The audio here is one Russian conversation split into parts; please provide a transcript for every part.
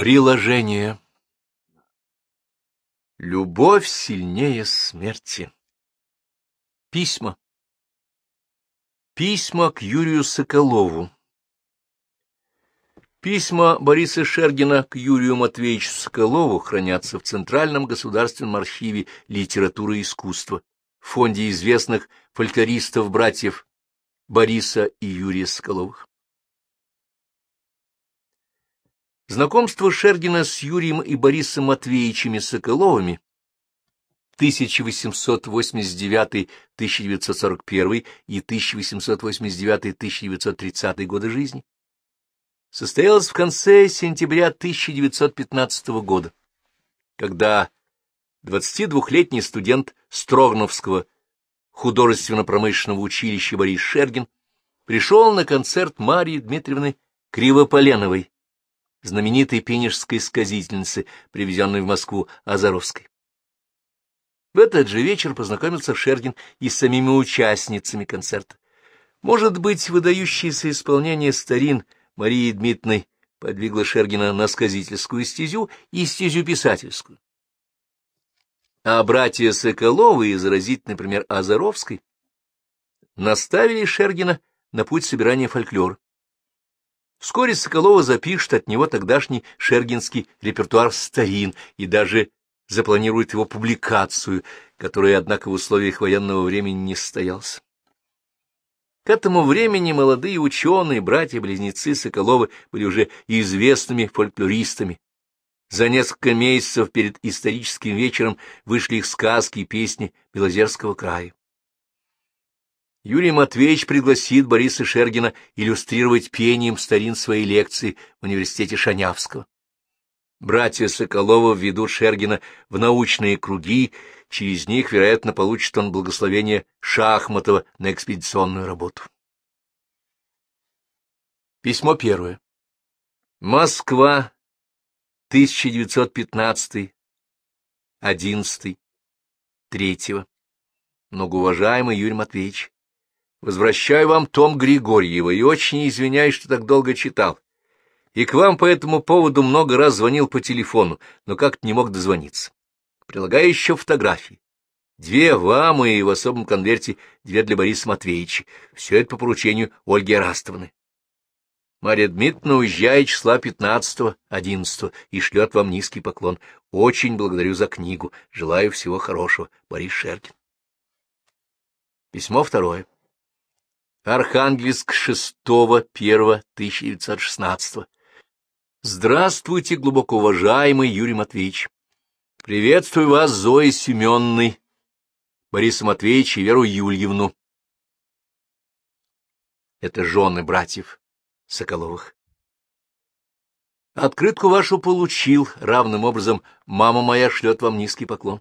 Приложение Любовь сильнее смерти. Письма. Письма к Юрию Соколову. Письма Бориса Шергина к Юрию Матвеевичу Соколову хранятся в Центральном государственном архиве литературы и искусства, в фонде известных фольклористов-братьев Бориса и Юрия Соколовых. Знакомство Шергина с Юрием и Борисом Матвеевичами Соколовыми 1889-1941 и 1889-1930 годы жизни состоялось в конце сентября 1915 года, когда 22-летний студент Строгновского художественно-промышленного училища Борис Шергин пришел на концерт Марии Дмитриевны Кривополеновой, знаменитой пенежской сказительницы, привезенной в Москву Азаровской. В этот же вечер познакомился Шергин и с самими участницами концерта. Может быть, выдающееся исполнение старин Марии Дмитриевны подвигло Шергина на сказительскую стезю и стезю писательскую. А братья Соколовы, изразить, например, Азаровской, наставили Шергина на путь собирания фольклора. Вскоре Соколова запишет от него тогдашний шергинский репертуар старин и даже запланирует его публикацию, которая, однако, в условиях военного времени не состоялась. К этому времени молодые ученые, братья-близнецы Соколовы, были уже известными фольклористами. За несколько месяцев перед историческим вечером вышли их сказки и песни Белозерского края. Юрий Матвеевич пригласит Бориса Шергина иллюстрировать пением старин своей лекции в университете Шанявского. Братья Соколова введут Шергина в научные круги, через них, вероятно, получит он благословение Шахматова на экспедиционную работу. Письмо первое. Москва, 1915, 11, 3. Многоуважаемый Юрий Матвеевич, Возвращаю вам том Григорьева и очень извиняюсь, что так долго читал. И к вам по этому поводу много раз звонил по телефону, но как-то не мог дозвониться. Прилагаю еще фотографии. Две вам и в особом конверте две для Бориса Матвеевича. Все это по поручению Ольги Растовны. Марья Дмитриевна уезжает числа 15-11 и шлет вам низкий поклон. Очень благодарю за книгу. Желаю всего хорошего. Борис Шеркин. Письмо второе. Архангельск 6.1.1916. Здравствуйте, глубоко уважаемый Юрий Матвеевич. Приветствую вас, Зоя Семенной, Бориса Матвеевича и Веру Юльевну. Это жены братьев Соколовых. Открытку вашу получил, равным образом мама моя шлет вам низкий поклон.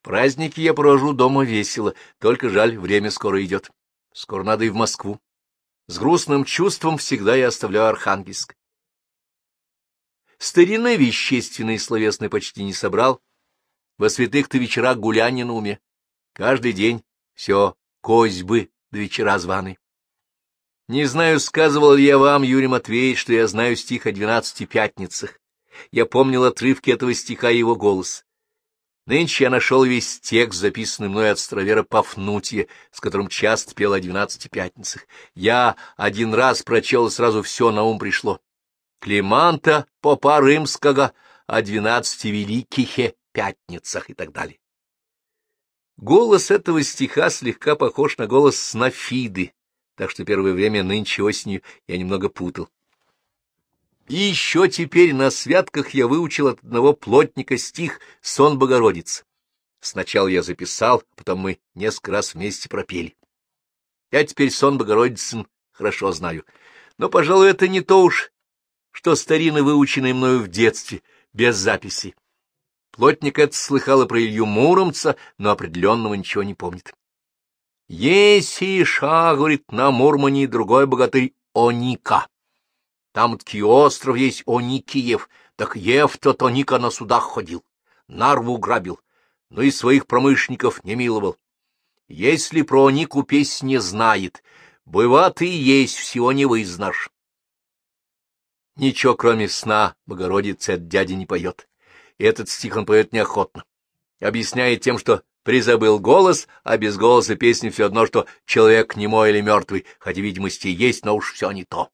Праздники я провожу дома весело, только жаль, время скоро идет. Скоро надо и в Москву. С грустным чувством всегда я оставляю Архангельск. Старины вещественной и словесной почти не собрал. Во святых-то вечера гулянье на уме. Каждый день все козьбы до вечера званый. Не знаю, сказывал ли я вам, Юрий Матвеевич, что я знаю стих о двенадцати пятницах. Я помнил отрывки этого стиха и его голос. Нынче я нашел весь текст, записанный мной от старовера Пафнутия, с которым часто пел о двенадцати пятницах. Я один раз прочел, и сразу все на ум пришло. Климанта Попа Римского о двенадцати великих пятницах и так далее. Голос этого стиха слегка похож на голос Снафиды, так что первое время нынче осенью я немного путал. И еще теперь на святках я выучил от одного плотника стих «Сон Богородицы». Сначала я записал, потом мы несколько раз вместе пропели. Я теперь сон Богородицын хорошо знаю, но, пожалуй, это не то уж, что старины, выученные мною в детстве, без записи. Плотник это слыхал и про Илью Муромца, но определенного ничего не помнит. Есть Иша, говорит, на Мурмане другой богатырь Оника. Там таки остров есть Оникиев, так Ев-то Оника на судах ходил, Нарву грабил, но и своих промышленников не миловал. Если про Онику песни знает, бывает и есть, всего не вызнашь. Ничего, кроме сна, Богородицы от дяди не поет. И этот стих он поет неохотно. Объясняет тем, что призабыл голос, а без голоса песни все одно, что человек немой или мертвый, хотя видимости есть, но уж все не то.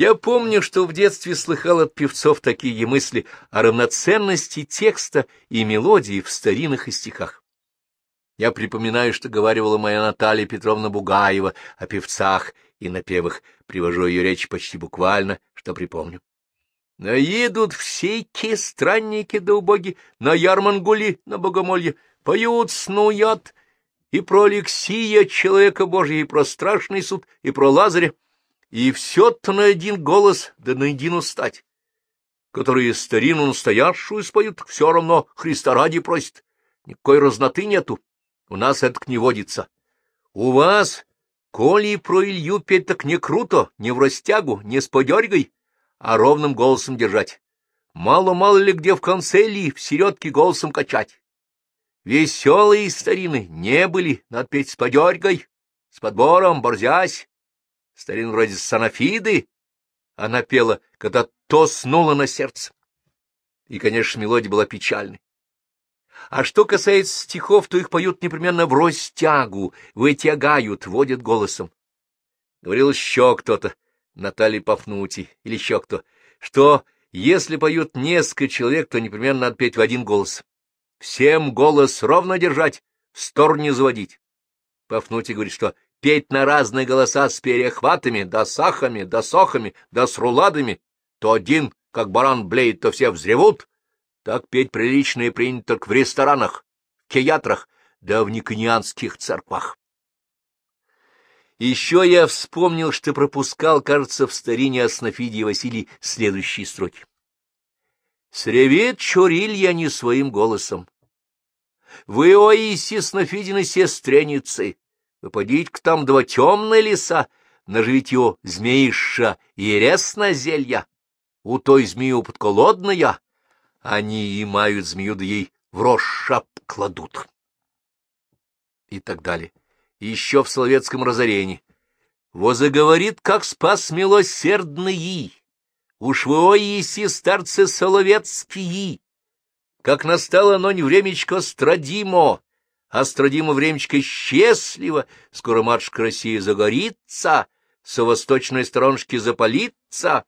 Я помню, что в детстве слыхал от певцов такие мысли о равноценности текста и мелодии в старинах и стихах. Я припоминаю, что говорила моя Наталья Петровна Бугаева о певцах и напевах, привожу ее речь почти буквально, что припомню. Наедут всякие странники да убоги на ярмангули, на богомолье, поют, снуят, и про Алексия, человека Божия, и про страшный суд, и про Лазаря, и все-то на один голос, да на один устать. Которые старину настоящую споют, все равно Христа ради просит. Никакой разноты нету. У нас это не водится. У вас, коли про Илью петь, так не круто, не в растягу, не с подергой, а ровным голосом держать. Мало-мало ли где в конце ли, в середке голосом качать. Веселые старины не были, надо петь с подергой, с подбором, борзясь. Старин вроде санафиды, она пела, когда то снула на сердце. И, конечно, мелодия была печальной. А что касается стихов, то их поют непременно в ростягу, вытягают, водят голосом. Говорил еще кто-то, Наталья Пафнутий или еще кто, что если поют несколько человек, то непременно надо петь в один голос. Всем голос ровно держать, в сторону не заводить. Пафнутий говорит, что петь на разные голоса с перехватами, да сахами, да сохами, да с руладами, то один, как баран блеет, то все взревут, так петь прилично и принято только в ресторанах, в театрах, да в никонианских церквах. Еще я вспомнил, что пропускал, кажется, в старине Аснафидии Василий следующие строки. «Сревет Чурилья не своим голосом. Вы, о Иисис Нафидины сестреницы, выпадите к там два темные леса, наживите его змеиша и ресна зелья. У той змею подколодная, они и мают змею, да ей в рожь кладут. И так далее. Еще в Соловецком разорении. Возоговорит, как спас милосердный, уж вы, о еси, старцы соловецкие, как настало нонь времечко страдимо, а страдимо времечко счастливо, скоро матушка России загорится, со восточной сторонушки запалится,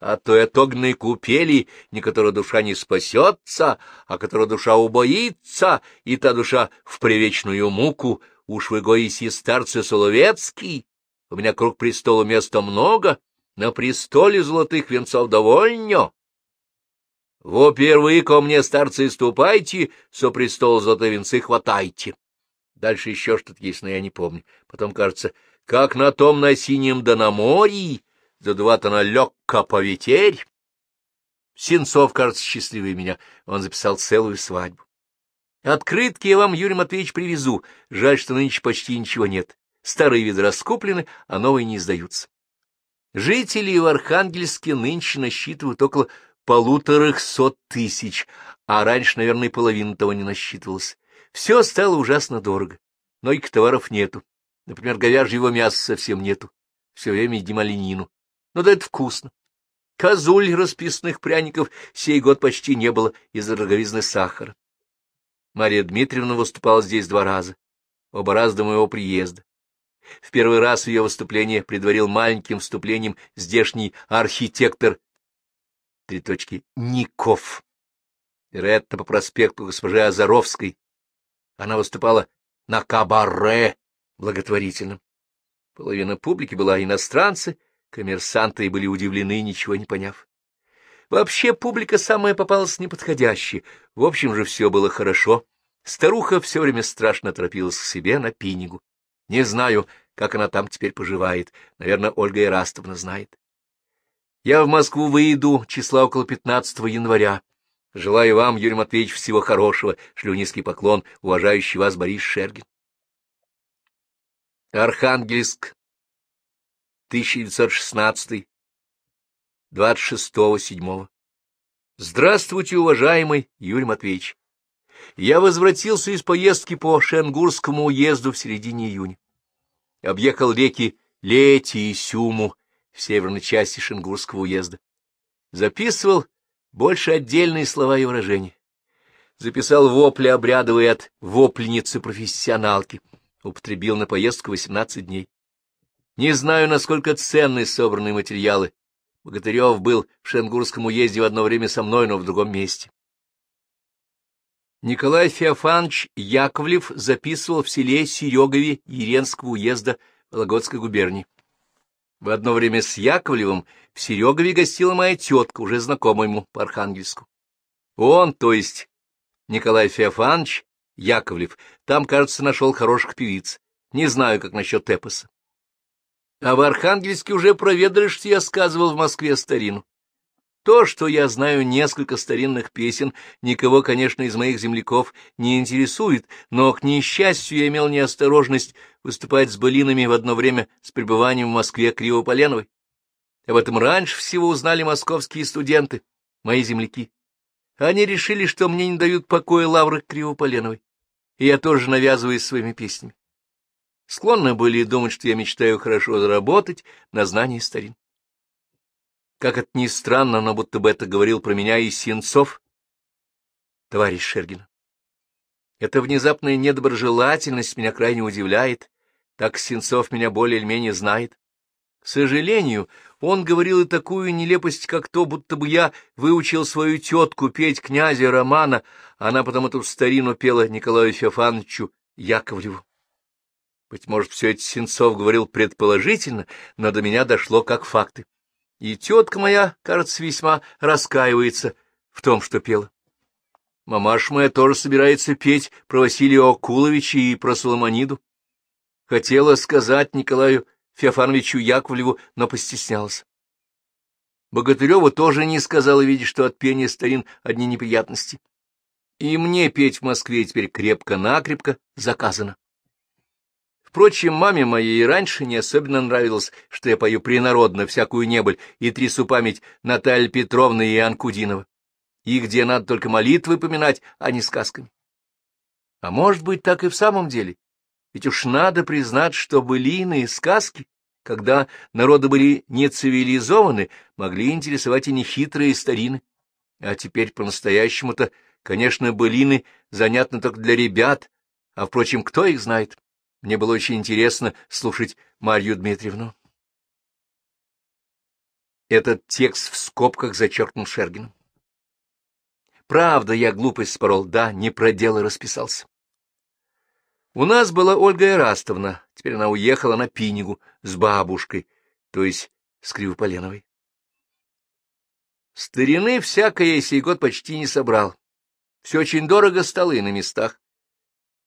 а то от огненной купели, ни которая душа не спасется, а которая душа убоится, и та душа в привечную муку, уж вы гоиси старцы Соловецкий, у меня круг престола места много, на престоле золотых венцов довольно. Во первые ко мне, старцы, ступайте, со престола золотые венцы хватайте. Дальше еще что-то есть, но я не помню. Потом, кажется, как на том на синем да на море, задуват она легко поветерь. Сенцов, кажется, счастливый меня. Он записал целую свадьбу. Открытки я вам, Юрий Матвеевич, привезу. Жаль, что нынче почти ничего нет. Старые виды раскуплены, а новые не издаются. Жители в Архангельске нынче насчитывают около полуторах сот тысяч, а раньше, наверное, половины того не насчитывалось. Все стало ужасно дорого. Многих товаров нету. Например, говяжьего мяса совсем нету. Все время едим оленину но да это вкусно. Козуль расписных пряников сей год почти не было из-за дороговизны сахара. Мария Дмитриевна выступала здесь два раза, оба раза до моего приезда. В первый раз ее выступление предварил маленьким вступлением здешний архитектор три точки Ников. Вероятно, по проспекту госпожи Азаровской. Она выступала на кабаре благотворительном. Половина публики была иностранцы, Коммерсанты были удивлены, ничего не поняв. Вообще публика самая попалась неподходящая. В общем же все было хорошо. Старуха все время страшно торопилась к себе на пинигу. Не знаю, как она там теперь поживает. Наверное, Ольга Ирастовна знает. Я в Москву выйду числа около 15 января. Желаю вам, Юрий Матвеевич, всего хорошего. Шлю низкий поклон, уважающий вас Борис Шергин. Архангельск, 1916, 26.07. Здравствуйте, уважаемый Юрий Матвеевич. Я возвратился из поездки по Шенгурскому уезду в середине июня. Объехал реки Лети и Сюму, в северной части Шенгурского уезда. Записывал больше отдельные слова и выражения. Записал вопли обрядовые от вопленицы-профессионалки. Употребил на поездку 18 дней. Не знаю, насколько ценны собранные материалы. Богатырев был в Шенгурском уезде в одно время со мной, но в другом месте. Николай Феофанович Яковлев записывал в селе Серегове Еренского уезда Вологодской губернии. В одно время с Яковлевым в Серегове гостила моя тетка, уже знакомая ему по Архангельску. Он, то есть Николай Феофанович Яковлев, там, кажется, нашел хороших певиц. Не знаю, как насчет Эпоса. А в Архангельске уже проведали, что я сказывал в Москве старину. То, что я знаю несколько старинных песен, никого, конечно, из моих земляков не интересует, но, к несчастью, я имел неосторожность выступать с былинами в одно время с пребыванием в Москве Кривополеновой. Об этом раньше всего узнали московские студенты, мои земляки. Они решили, что мне не дают покоя лавры Кривополеновой, и я тоже навязываюсь своими песнями. Склонны были думать, что я мечтаю хорошо заработать на знании старин. Как это ни странно, но будто бы это говорил про меня и Сенцов, товарищ Шергин. Эта внезапная недоброжелательность меня крайне удивляет, так Сенцов меня более или менее знает. К сожалению, он говорил и такую нелепость, как то, будто бы я выучил свою тетку петь князя Романа, а она потом эту старину пела Николаю Феофановичу Яковлеву. Быть может, все это Сенцов говорил предположительно, но до меня дошло как факты. И тетка моя, кажется, весьма раскаивается в том, что пела. Мамаш моя тоже собирается петь про Василия Окуловича и про Соломониду. Хотела сказать Николаю Феофановичу Яковлеву, но постеснялась. Богатыреву тоже не сказала, видя, что от пения старин одни неприятности. И мне петь в Москве теперь крепко-накрепко заказано. Впрочем, маме моей и раньше не особенно нравилось, что я пою принародно всякую небыль и трясу память Натальи Петровны и Анкудинова, и где надо только молитвы поминать, а не сказками. А может быть, так и в самом деле. Ведь уж надо признать, что былины сказки, когда народы были не цивилизованы, могли интересовать и нехитрые старины. А теперь по-настоящему-то, конечно, былины занятны только для ребят, а, впрочем, кто их знает? Мне было очень интересно слушать Марью Дмитриевну. Этот текст в скобках зачеркнул Шергином. Правда, я глупость спорол, да, не про дело расписался. У нас была Ольга Ирастовна, теперь она уехала на Пинигу с бабушкой, то есть с Кривополеновой. Старины всякое сей год почти не собрал. Все очень дорого стало и на местах.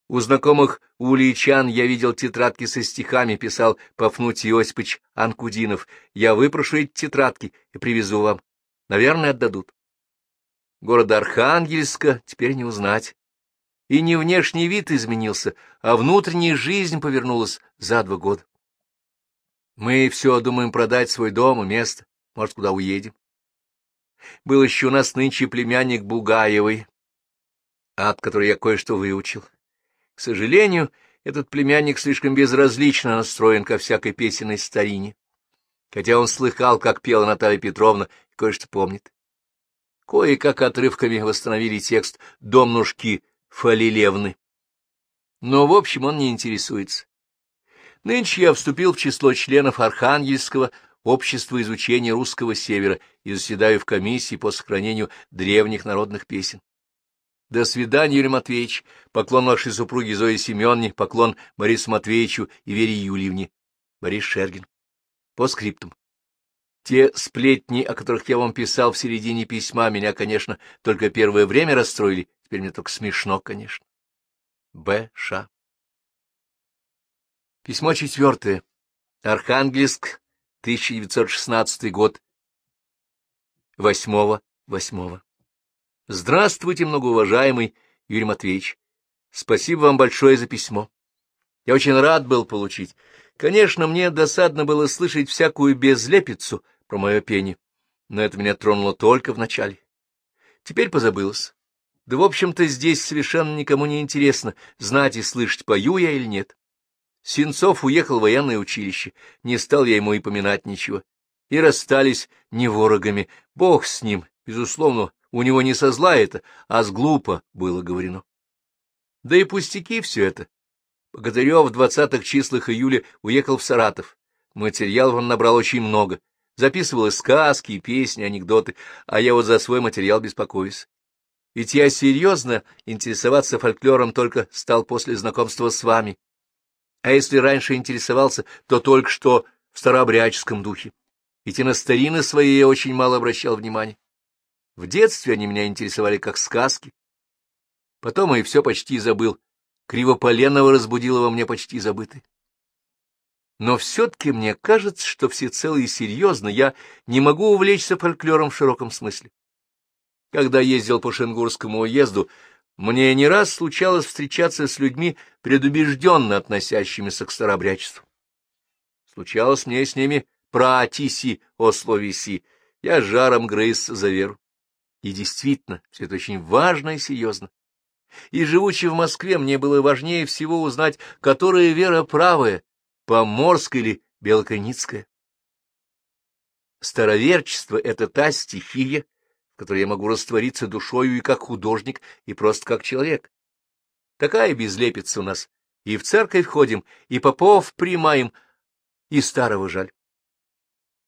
У знакомых уличан я видел тетрадки со стихами, писал Пафнутий Осипович Анкудинов. Я выпрошу эти тетрадки и привезу вам. Наверное, отдадут. Города Архангельска теперь не узнать. И не внешний вид изменился, а внутренняя жизнь повернулась за два года. Мы все думаем продать свой дом и место, может, куда уедем. Был еще у нас нынче племянник Бугаевой, от которой я кое-что выучил. К сожалению, этот племянник слишком безразлично настроен ко всякой песенной старине, хотя он слыхал, как пела Наталья Петровна, и кое-что помнит. Кое-как отрывками восстановили текст «Домнушки Фалилевны». Но, в общем, он не интересуется. Нынче я вступил в число членов Архангельского общества изучения русского севера и заседаю в комиссии по сохранению древних народных песен. До свидания, Юрий Матвеевич. Поклон вашей супруге Зое Семеновне, поклон Борису Матвеевичу и Вере Юльевне. Борис Шергин. По скриптам. Те сплетни, о которых я вам писал в середине письма, меня, конечно, только первое время расстроили. Теперь мне только смешно, конечно. Б. Ш. Письмо четвертое. Архангельск, 1916 год. Восьмого, восьмого. Здравствуйте, многоуважаемый Юрий Матвеевич. Спасибо вам большое за письмо. Я очень рад был получить. Конечно, мне досадно было слышать всякую безлепицу про мое пение, но это меня тронуло только в начале. Теперь позабылось. Да, в общем-то, здесь совершенно никому не интересно, знать и слышать, пою я или нет. Сенцов уехал в военное училище, не стал я ему и поминать ничего. и расстались не ворогами. Бог с ним, безусловно, у него не со зла это, а с глупо было говорено. Да и пустяки все это. Богатырев в двадцатых числах июля уехал в Саратов. Материалов он набрал очень много. Записывал и сказки, и песни, анекдоты, а я вот за свой материал беспокоюсь. Ведь я серьезно интересоваться фольклором только стал после знакомства с вами. А если раньше интересовался, то только что в старообрядческом духе. Ведь и на старины свои я очень мало обращал внимания. В детстве они меня интересовали как сказки. Потом и все почти забыл. Кривополенова разбудила во мне почти забытый. Но все-таки мне кажется, что всецело и серьезно я не могу увлечься фольклором в широком смысле. Когда ездил по Шенгурскому уезду, мне не раз случалось встречаться с людьми, предубежденно относящимися к старообрядчеству. Случалось мне с ними про Атиси о словеси, я жаром грыз за веру. И действительно, все это очень важно и серьезно. И, живучи в Москве, мне было важнее всего узнать, которая вера правая, поморская или белоконицкая. Староверчество — это та стихия, в которой я могу раствориться душою и как художник, и просто как человек. Такая безлепица у нас. И в церковь ходим, и попов примаем, и старого жаль.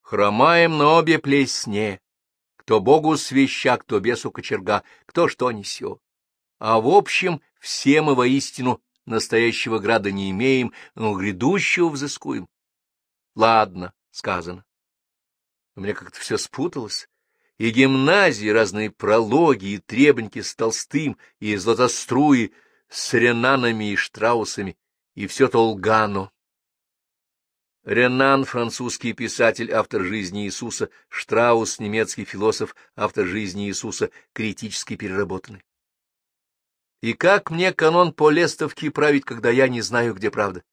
Хромаем на обе плесне, кто Богу свяща, кто бесу кочерга, кто что несет. А в общем, все мы воистину настоящего града не имеем, но грядущего взыскуем. Ладно, сказано. У меня как-то все спуталось. И гимназии, разные прологи и требники с Толстым, и Златоструи с Ренанами и Штраусами, и все то лгано. Ренан — французский писатель, автор жизни Иисуса, Штраус — немецкий философ, автор жизни Иисуса, критически переработанный. И как мне канон по лестовке править, когда я не знаю, где правда?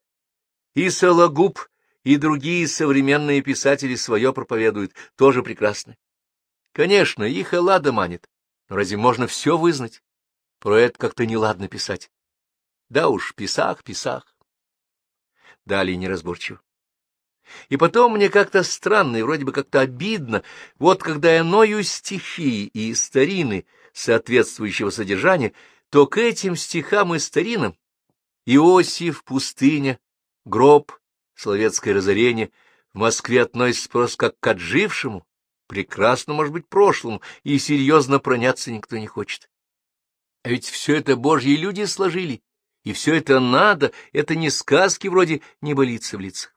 И Сологуб, и другие современные писатели свое проповедуют, тоже прекрасно. Конечно, их Эллада манит, но разве можно все вызнать? Про это как-то неладно писать. Да уж, писах, писах. Далее неразборчиво. И потом мне как-то странно и вроде бы как-то обидно, вот когда я ною стихи и старины соответствующего содержания, то к этим стихам и старинам Иосиф, пустыня, гроб, словецкое разорение в Москве относится просто как к отжившему, прекрасно, может быть, прошлому, и серьезно проняться никто не хочет. А ведь все это божьи люди сложили, и все это надо, это не сказки вроде не болится в лицах.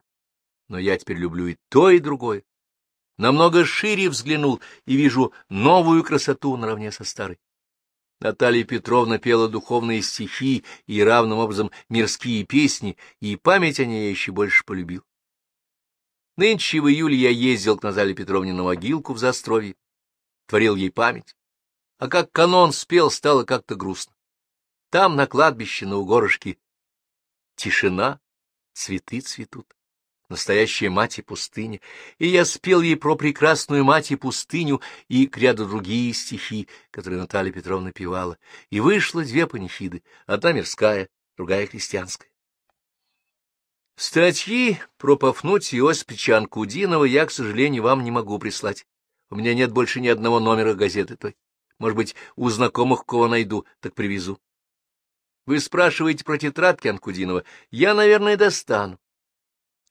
Но я теперь люблю и то, и другое. Намного шире взглянул и вижу новую красоту наравне со старой. Наталья Петровна пела духовные стихи и равным образом мирские песни, и память о ней я еще больше полюбил. Нынче в июле я ездил к Наталье Петровне на могилку в Застровье, творил ей память. А как канон спел, стало как-то грустно. Там, на кладбище, на угорышке, тишина, цветы цветут настоящая мать и пустыня, и я спел ей про прекрасную мать и пустыню и к ряду другие стихи, которые Наталья Петровна певала, и вышло две панихиды, одна мирская, другая христианская. Статьи про Пафнутия Осипича Анкудинова я, к сожалению, вам не могу прислать. У меня нет больше ни одного номера газеты той. Может быть, у знакомых кого найду, так привезу. Вы спрашиваете про тетрадки Анкудинова. Я, наверное, достану.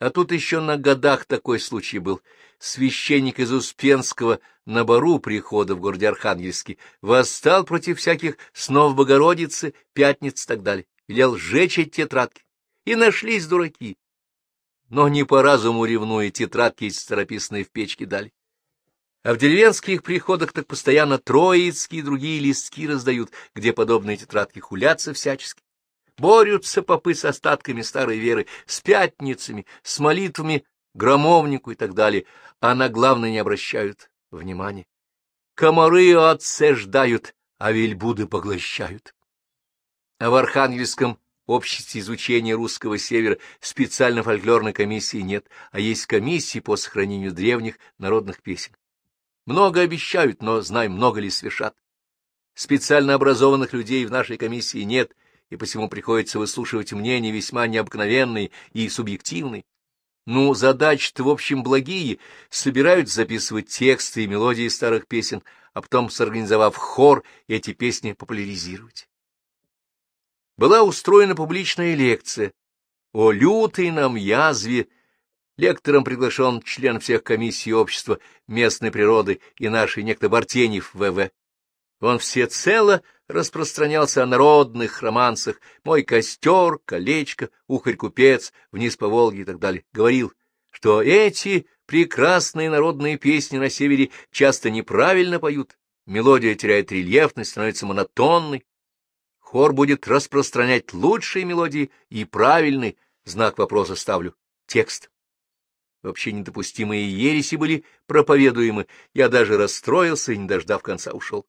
А тут еще на годах такой случай был. Священник из Успенского на бару прихода в городе Архангельске восстал против всяких снов Богородицы, пятниц и так далее. Велел сжечь эти тетрадки. И нашлись дураки. Но не по разуму ревнуя, тетрадки эти старописные в печке дали. А в деревенских приходах так постоянно троицкие и другие листки раздают, где подобные тетрадки хулятся всячески. Борются попы с остатками старой веры, с пятницами, с молитвами громовнику и так далее, а на главное не обращают внимания. Комары отсеждают, а вельбуды поглощают. А в Архангельском обществе изучения русского севера специально фольклорной комиссии нет, а есть комиссии по сохранению древних народных песен. Много обещают, но знай, много ли свершат. Специально образованных людей в нашей комиссии нет, и посему приходится выслушивать мнения весьма необыкновенные и субъективные. Ну, задачи-то, в общем, благие, собирают записывать тексты и мелодии старых песен, а потом, сорганизовав хор, эти песни популяризировать. Была устроена публичная лекция о лютой нам язве. Лектором приглашен член всех комиссий общества местной природы и нашей некто Бартенев В.В. Он всецело распространялся о народных романсах «Мой костер», «Колечко», «Ухарь-купец», «Вниз по Волге» и так далее. Говорил, что эти прекрасные народные песни на севере часто неправильно поют, мелодия теряет рельефность, становится монотонной. Хор будет распространять лучшие мелодии и правильный, знак вопроса ставлю, текст. Вообще недопустимые ереси были проповедуемы, я даже расстроился и, не дождав конца, ушел.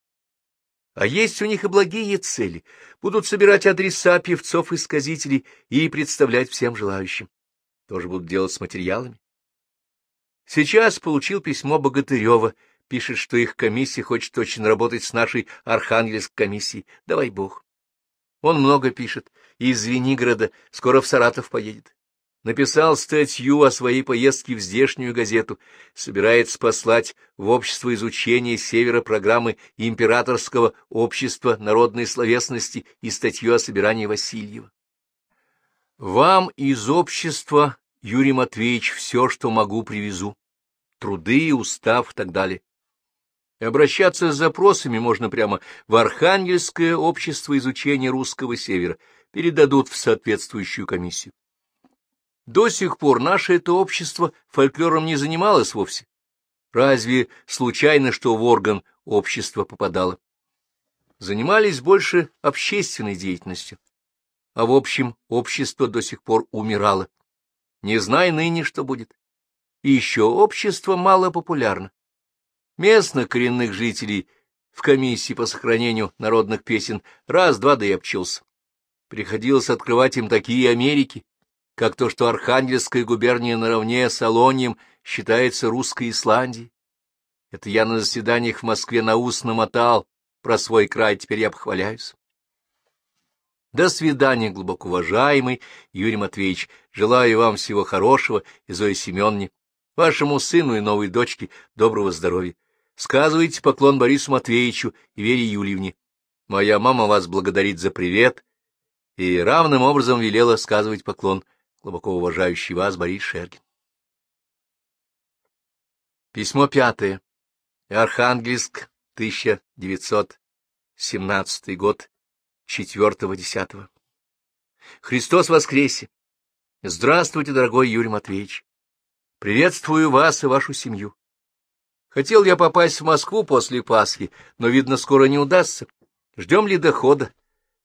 А есть у них и благие цели. Будут собирать адреса певцов и представлять всем желающим. Тоже будут делать с материалами. Сейчас получил письмо Богатырева. Пишет, что их комиссия хочет очень работать с нашей Архангельской комиссией. Давай бог. Он много пишет. Из Звенигорода скоро в Саратов поедет написал статью о своей поездке в здешнюю газету, собирается послать в Общество изучения Севера программы Императорского общества народной словесности и статью о собирании Васильева. Вам из общества, Юрий Матвеевич, все, что могу, привезу. Труды, устав и так далее. И обращаться с запросами можно прямо в Архангельское общество изучения русского севера, передадут в соответствующую комиссию. До сих пор наше это общество фольклором не занималось вовсе. Разве случайно, что в орган общества попадало? Занимались больше общественной деятельностью. А в общем, общество до сих пор умирало. Не знай ныне, что будет. И еще общество мало популярно. Местных коренных жителей в комиссии по сохранению народных песен раз-два да и обчелся. Приходилось открывать им такие Америки, как то, что Архангельская губерния наравне с Алонием считается русской Исландией. Это я на заседаниях в Москве на ус намотал про свой край, теперь я похваляюсь. До свидания, глубоко уважаемый Юрий Матвеевич. Желаю вам всего хорошего и Зои Семеновне, вашему сыну и новой дочке доброго здоровья. Сказывайте поклон Борису Матвеевичу и Вере Юльевне. Моя мама вас благодарит за привет и равным образом велела сказывать поклон глубоко уважающий вас Борис Шергин. Письмо пятое. Архангельск, 1917 год, 4-10. Христос воскресе! Здравствуйте, дорогой Юрий Матвеевич! Приветствую вас и вашу семью. Хотел я попасть в Москву после Пасхи, но, видно, скоро не удастся. Ждем ли дохода?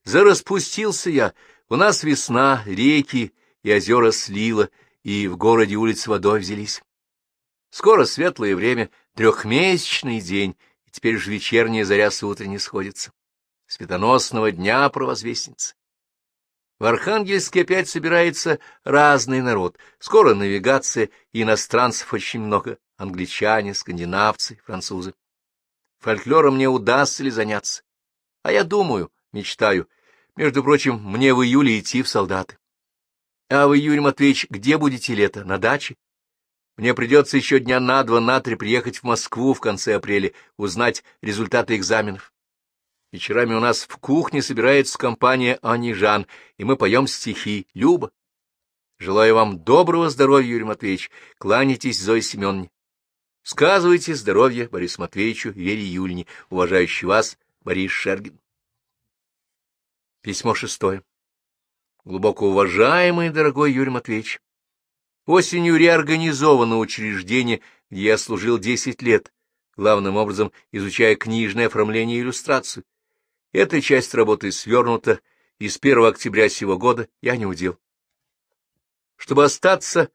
Зараспустился я. У нас весна, реки, и озера слило, и в городе улицы водой взялись. Скоро светлое время, трехмесячный день, и теперь же вечерняя заря с утренней сходится. Светоносного дня провозвестницы. В Архангельске опять собирается разный народ. Скоро навигация, иностранцев очень много, англичане, скандинавцы, французы. Фольклором мне удастся ли заняться? А я думаю, мечтаю. Между прочим, мне в июле идти в солдаты. А вы, Юрий Матвеевич, где будете лето? На даче? Мне придется еще дня на два, на три приехать в Москву в конце апреля, узнать результаты экзаменов. Вечерами у нас в кухне собирается компания Анижан, и мы поем стихи. Люба. Желаю вам доброго здоровья, Юрий Матвеевич. Кланяйтесь Зое Семеновне. Сказывайте здоровье Борису Матвеевичу Вере Юльне, уважающий вас Борис Шергин. Письмо шестое. Глубоко уважаемый дорогой Юрий Матвеевич, осенью реорганизовано учреждение, где я служил десять лет, главным образом изучая книжное оформление и иллюстрацию. Эта часть работы свернута, и с 1 октября сего года я не удел. Чтобы остаться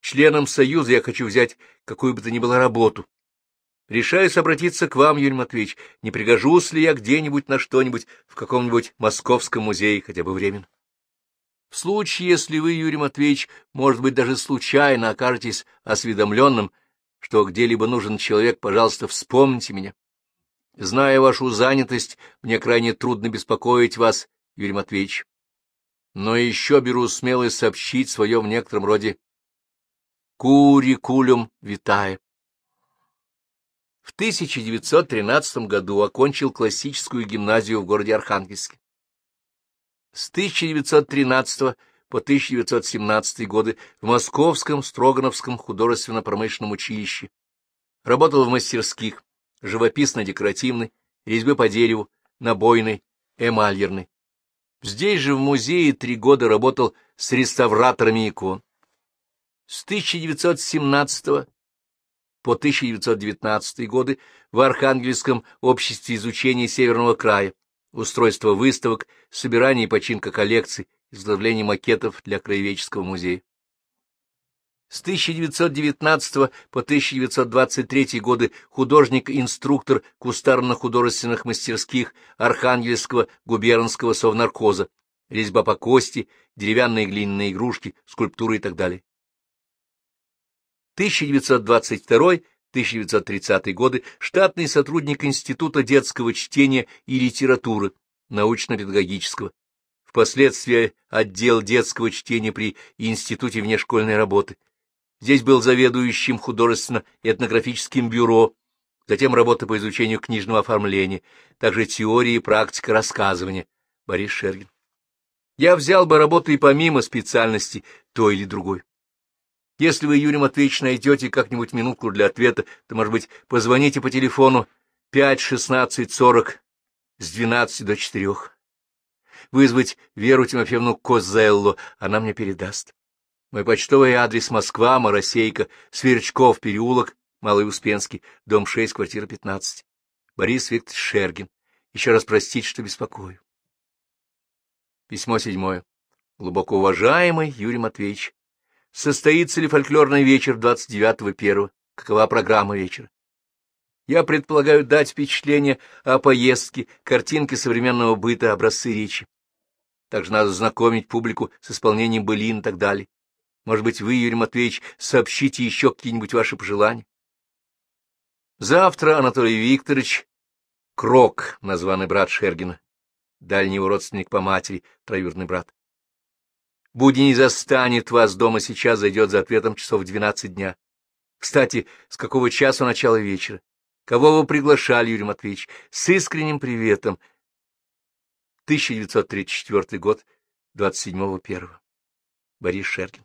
членом Союза, я хочу взять какую бы то ни было работу. Решаюсь обратиться к вам, Юрий Матвеевич, не пригожусь ли я где-нибудь на что-нибудь в каком-нибудь московском музее, хотя бы временно. В случае, если вы, Юрий Матвеевич, может быть, даже случайно окажетесь осведомленным, что где-либо нужен человек, пожалуйста, вспомните меня. Зная вашу занятость, мне крайне трудно беспокоить вас, Юрий Матвеевич. Но еще беру смелость сообщить свое в некотором роде курикулюм витая. В 1913 году окончил классическую гимназию в городе Архангельске. С 1913 по 1917 годы в Московском Строгановском художественно-промышленном училище. Работал в мастерских, живописно-декоративной, резьбе по дереву, набойной, эмальерной. Здесь же в музее три года работал с реставраторами икон. С 1917 по 1919 годы в Архангельском обществе изучения Северного края, устройство выставок, собирание и починка коллекций, изготовление макетов для Краеведческого музея. С 1919 по 1923 годы художник-инструктор кустарно-художественных мастерских Архангельского губернского совнаркоза, резьба по кости, деревянные глиняные игрушки, скульптуры и так далее. 1922-1930 годы штатный сотрудник Института детского чтения и литературы, научно-педагогического, впоследствии отдел детского чтения при Институте внешкольной работы. Здесь был заведующим художественно-этнографическим бюро, затем работа по изучению книжного оформления, также теория и практика рассказывания. Борис Шергин. Я взял бы работу и помимо специальности той или другой. Если вы, Юрий Матвеевич, найдете как-нибудь минутку для ответа, то, может быть, позвоните по телефону 5-16-40 с 12 до 4. Вызвать Веру Тимофеевну Козелло, она мне передаст. Мой почтовый адрес Москва, Моросейка, Сверчков, переулок, Малый Успенский, дом 6, квартира 15. Борис Викторович Шергин. Еще раз простите, что беспокою. Письмо седьмое. Глубоко уважаемый Юрий Матвеевич, Состоится ли фольклорный вечер 29.01? Какова программа вечера? Я предполагаю дать впечатление о поездке, картинки современного быта, образцы речи. Также надо знакомить публику с исполнением былин и так далее. Может быть, вы, Юрий Матвеевич, сообщите еще какие-нибудь ваши пожелания? Завтра Анатолий Викторович Крок, названный брат Шергина, дальний его родственник по матери, троюродный брат. Буди не застанет вас дома сейчас, зайдет за ответом часов двенадцать дня. Кстати, с какого часу начала вечера? Кого вы приглашали, Юрий Матвеевич? С искренним приветом. 1934 год, 27.01. Борис Шеркин.